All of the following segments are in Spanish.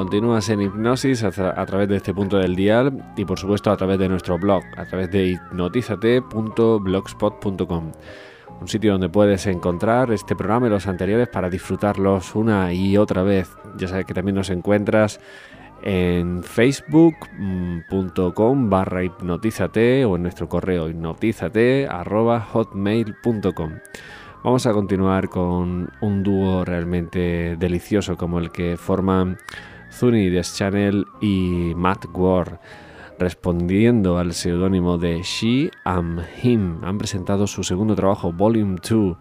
Continúas en hipnosis a, través de este punto del dial y por supuesto a través de nuestro blog, a través de hipnotizate.blogspot.com. Un sitio donde puedes encontrar este programa y los anteriores para disfrutarlos una y otra vez. Ya sabes que también nos encuentras en facebook.com barra hipnotízate o en nuestro correo hipnotízate hotmail.com. Vamos a continuar con un dúo realmente delicioso como el que forman Zuni Channel y Matt Ward. Respondiendo al seudónimo de She and Him, han presentado su segundo trabajo, Volume 2,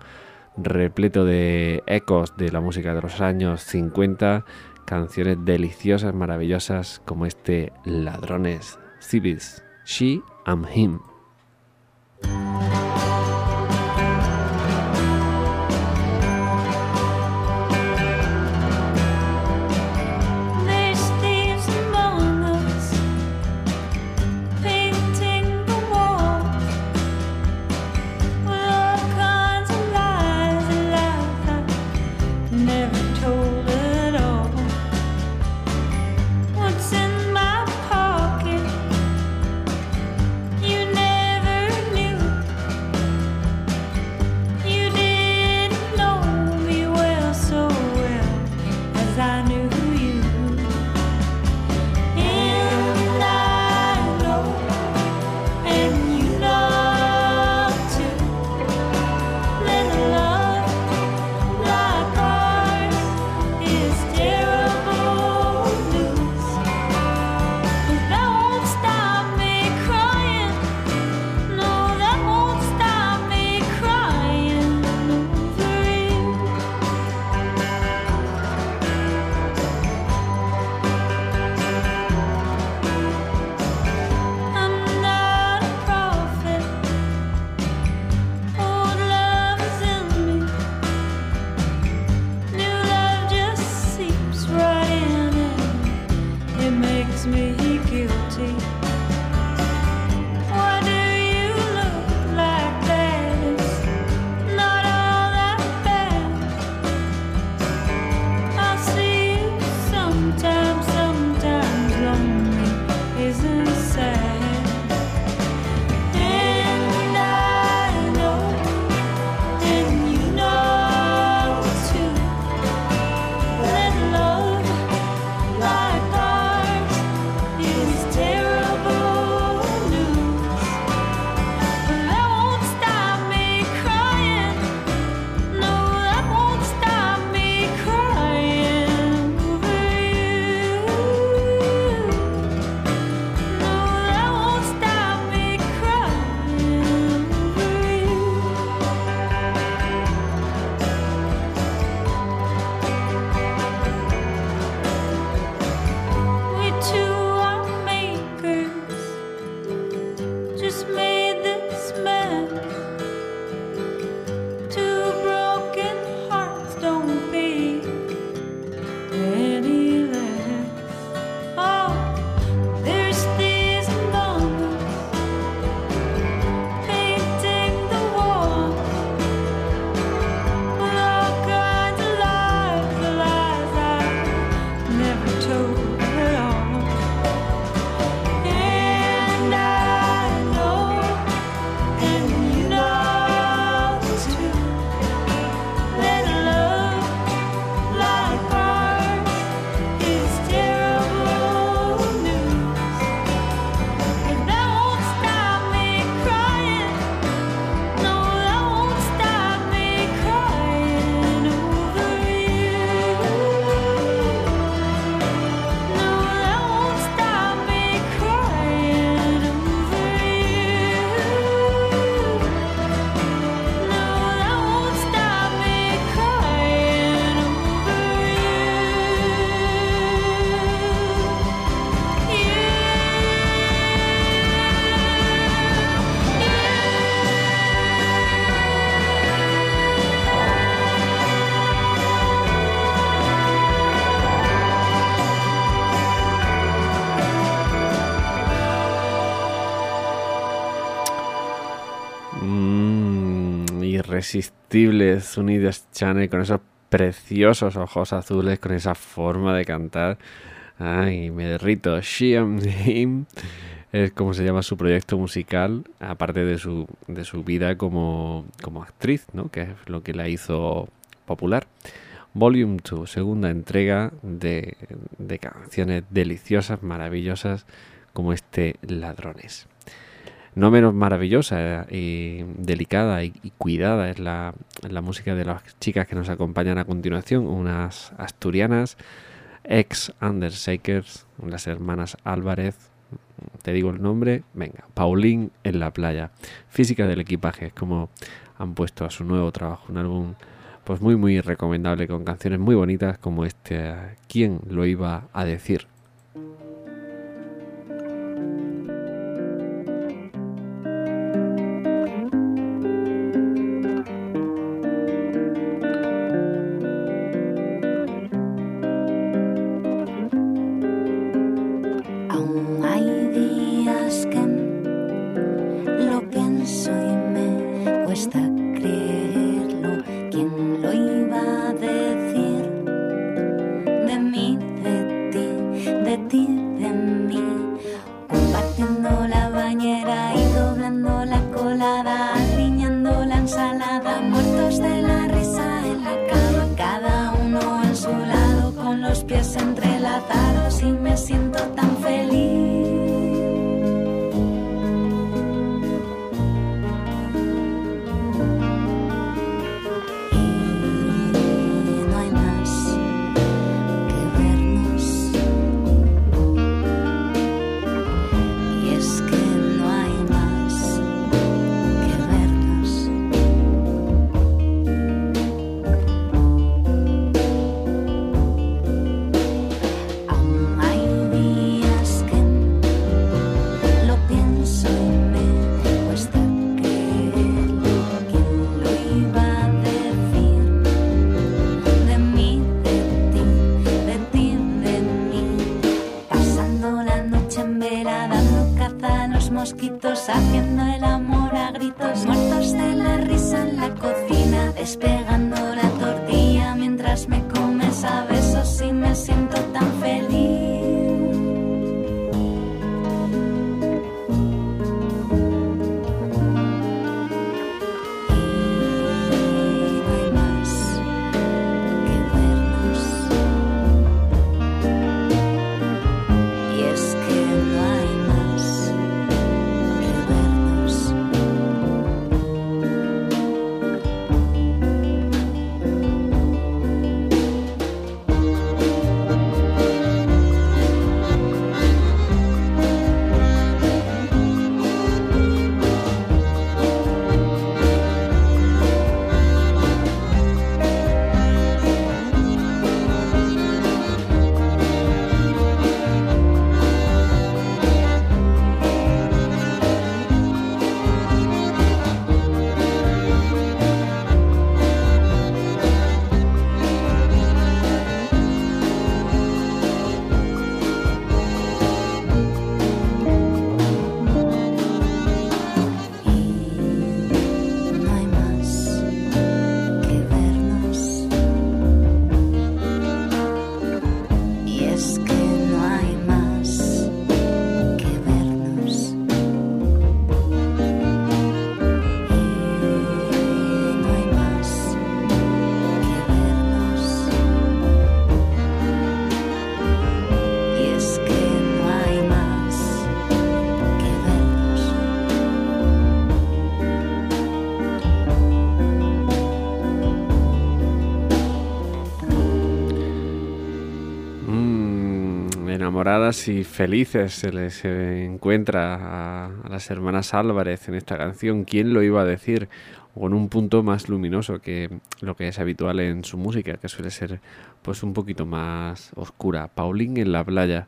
repleto de ecos de la música de los años 50, canciones deliciosas, maravillosas como este Ladrones Civis, She and Him. Irresistibles Unidas Channel con esos preciosos ojos azules, con esa forma de cantar. Ay, me derrito. She and Him es como se llama su proyecto musical, aparte de su, de su vida como, como actriz, ¿no? que es lo que la hizo popular. Volume 2, segunda entrega de, de canciones deliciosas, maravillosas, como este Ladrones. No menos maravillosa y delicada y, cuidada es la, la, música de las chicas que nos acompañan a continuación, unas asturianas, ex Undershakers, las hermanas Álvarez. Te digo el nombre, venga, Paulín en la playa. Física del equipaje, es como han puesto a su nuevo trabajo, un álbum pues muy muy recomendable con canciones muy bonitas como este ¿Quién lo iba a decir? Y mosquitos haciendo el amor a gritos, muertos de la risa en la cocina, despegando la tortilla mientras me comes, a ¿sabes? Felices se les encuentra a, las hermanas Álvarez en esta canción. ¿Quién lo iba a decir? Con un punto más luminoso que lo que es habitual en su música, que suele ser pues un poquito más oscura. Pauline en la playa,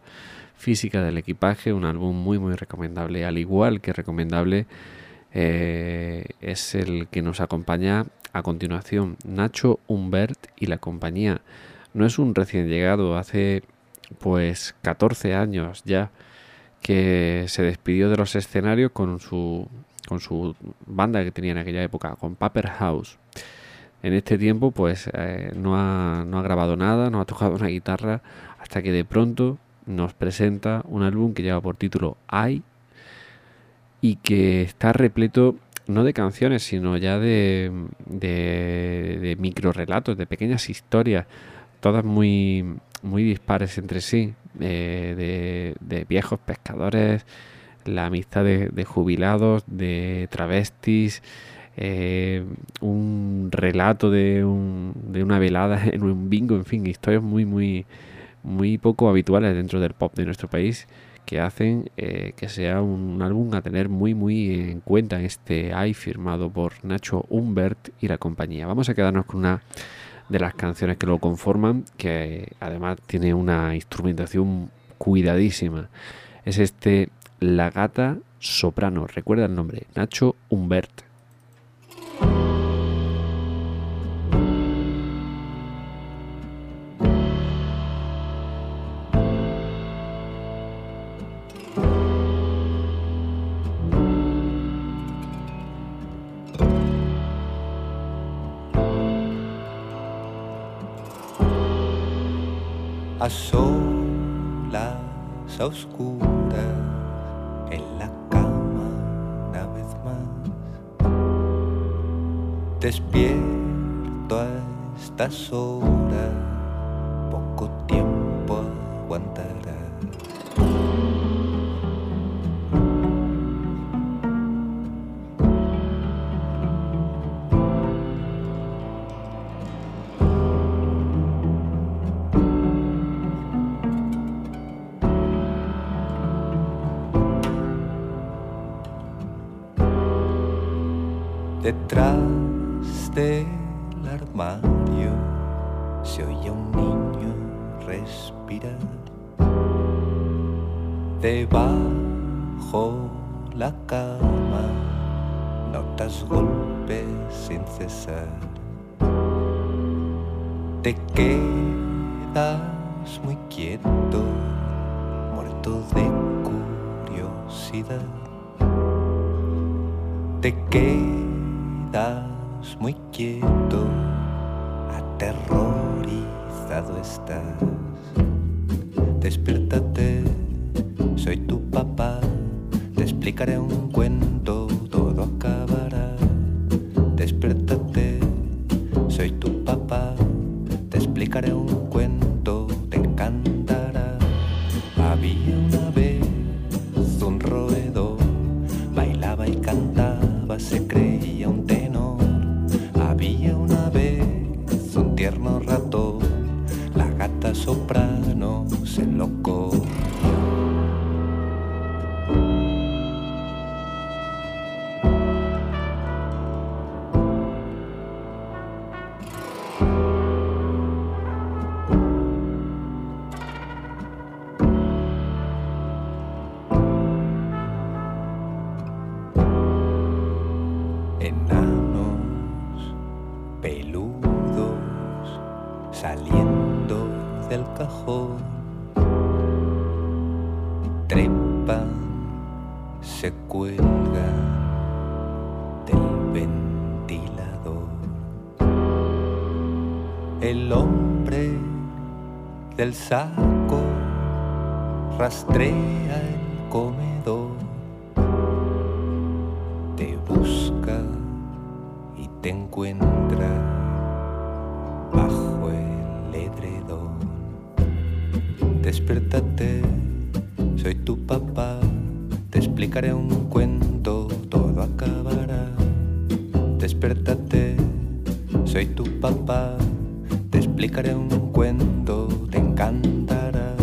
física del equipaje, un álbum muy muy recomendable, al igual que recomendable eh, es el que nos acompaña a continuación, Nacho Humbert y la compañía. No es un recién llegado, hace pues 14 años ya que se despidió de los escenarios con su, con su banda que tenía en aquella época, con Paper House. En este tiempo pues eh, no, ha, no ha grabado nada, no ha tocado una guitarra hasta que de pronto nos presenta un álbum que lleva por título I y que está repleto no de canciones, sino ya de, de, de micro relatos, de pequeñas historias, todas muy, muy dispares entre sí, eh, de, viejos pescadores, la amistad de, jubilados, de travestis, eh, un relato de, un, de una velada en un bingo, en fin, historias muy, muy, muy poco habituales dentro del pop de nuestro país que hacen eh, que sea un álbum a tener muy muy en cuenta en este AI firmado por Nacho Humbert y la compañía. Vamos a quedarnos con una de las canciones que lo conforman, que además tiene una instrumentación cuidadísima. Es este La Gata Soprano, recuerda el nombre, Nacho Humbert. Estas horas, poco tiempo aguantará. Detrás Te quedas muy quieto, muerto de curiosidad. Te quedas muy quieto, aterrorizado estás. Despiértate, soy tu papá, te explicaré un cuento, del saco rastrea el comedor, te busca y te encuentra bajo el edredón. Despiértate, soy tu papá, te explicaré un cuento, todo acabará. Despiértate, soy tu papá, te explicaré un cuento cantará.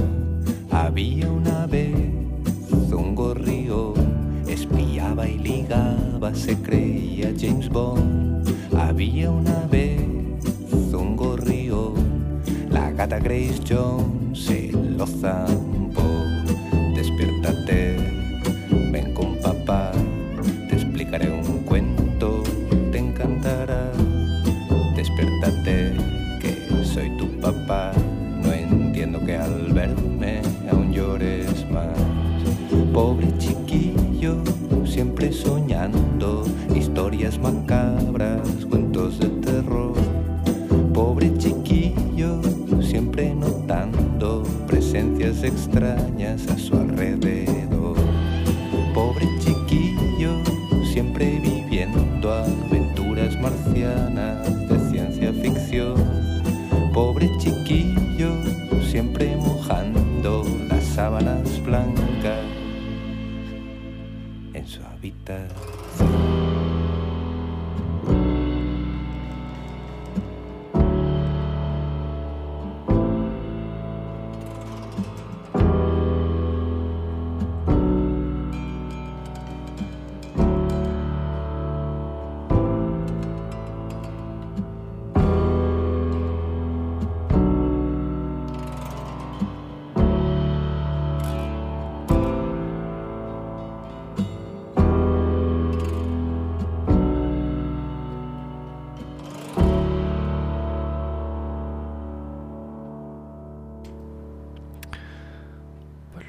Había una vez un gorrío, espiaba y ligaba, se creía James Bond. Había una vez un gorrío, la gata Grace Jones se al verme aún llores más. Pobre chiquillo, siempre soñando historias macabras, cuentos de terror. Pobre chiquillo, siempre notando presencias extrañas a su alrededor. Su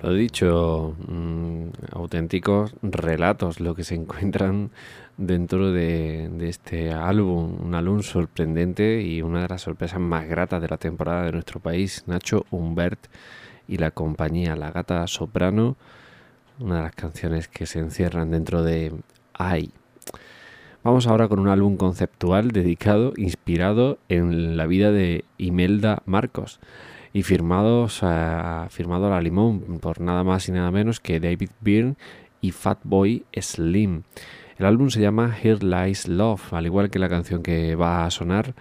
Lo dicho, mm, auténticos relatos lo que se encuentran dentro de, de, este álbum, un álbum sorprendente y una de las sorpresas más gratas de la temporada de nuestro país, Nacho Humbert y la compañía La Gata Soprano, una de las canciones que se encierran dentro de Ay. Vamos ahora con un álbum conceptual dedicado, inspirado en la vida de Imelda Marcos y firmados firmado la limón por nada más y nada menos que David Byrne y Fatboy Slim. El álbum se llama Here Lies Love, al igual que la canción que va a sonar.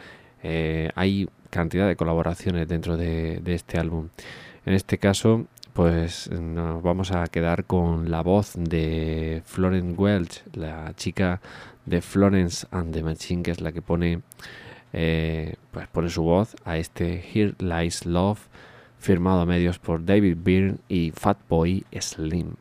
Eh, hay cantidad de colaboraciones dentro de, de, este álbum. En este caso, pues nos vamos a quedar con la voz de Florence Welch, la chica de Florence and the Machine, que es la que pone eh, pues pone su voz a este Here Lies Love, firmado a medios por David Byrne y Fatboy Slim.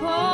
Paul.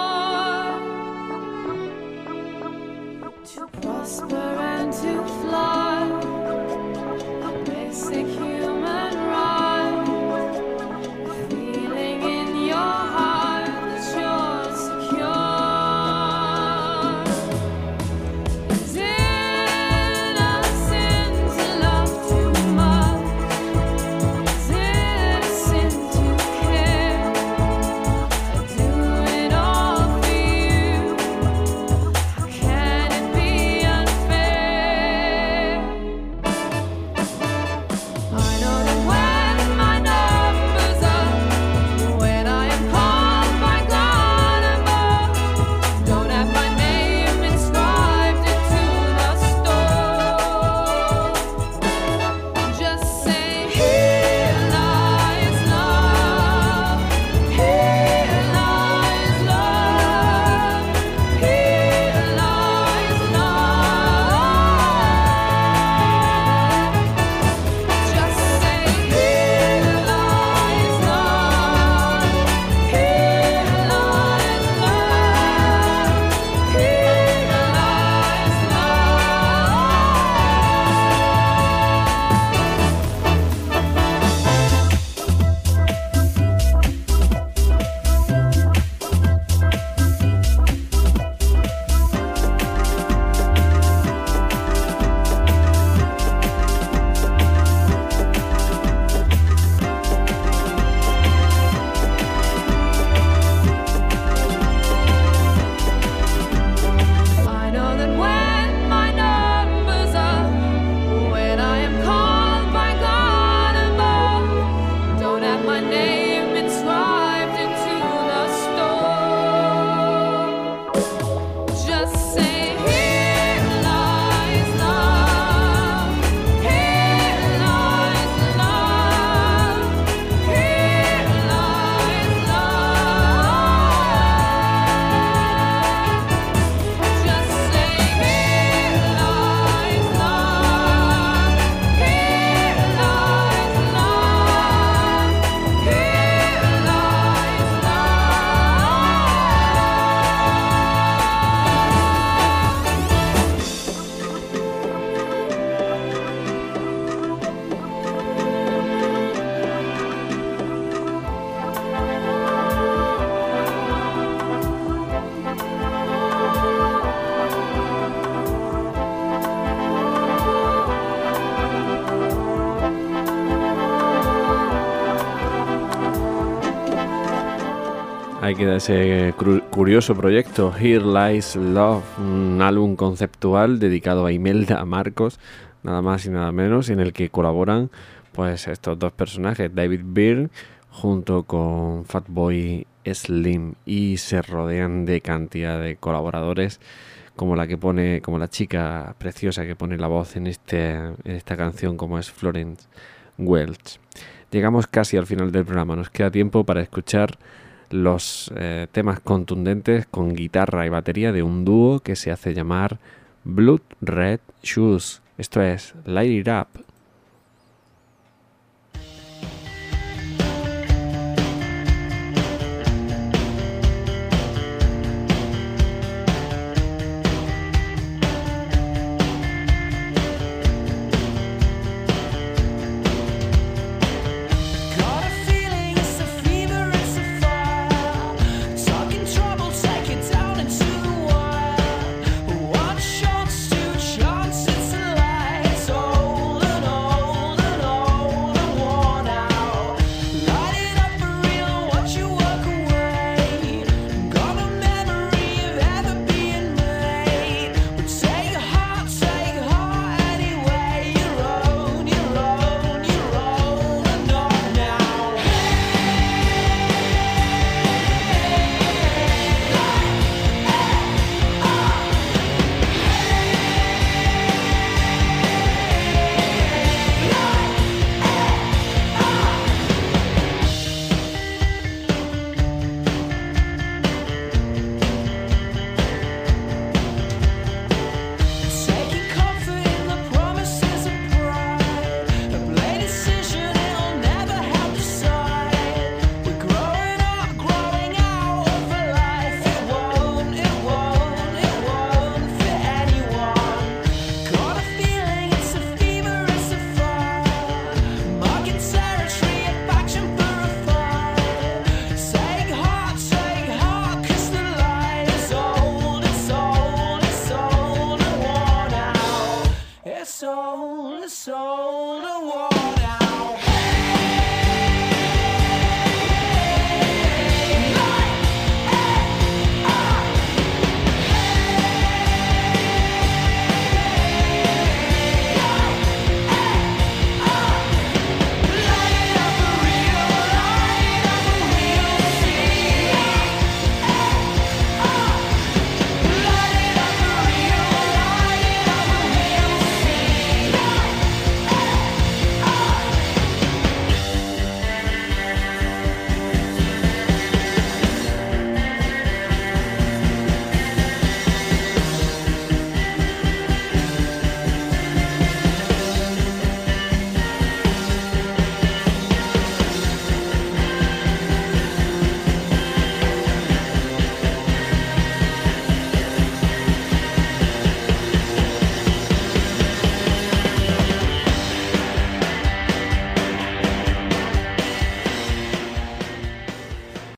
Queda ese curioso proyecto Here Lies Love, un álbum conceptual dedicado a Imelda Marcos, nada más y nada menos, en el que colaboran pues estos dos personajes, David Byrne junto con Fatboy Slim y se rodean de cantidad de colaboradores como la que pone como la chica preciosa que pone la voz en este en esta canción como es Florence Welch. Llegamos casi al final del programa, nos queda tiempo para escuchar los eh, temas contundentes con guitarra y batería de un dúo que se hace llamar Blood Red Shoes. Esto es Light It Up.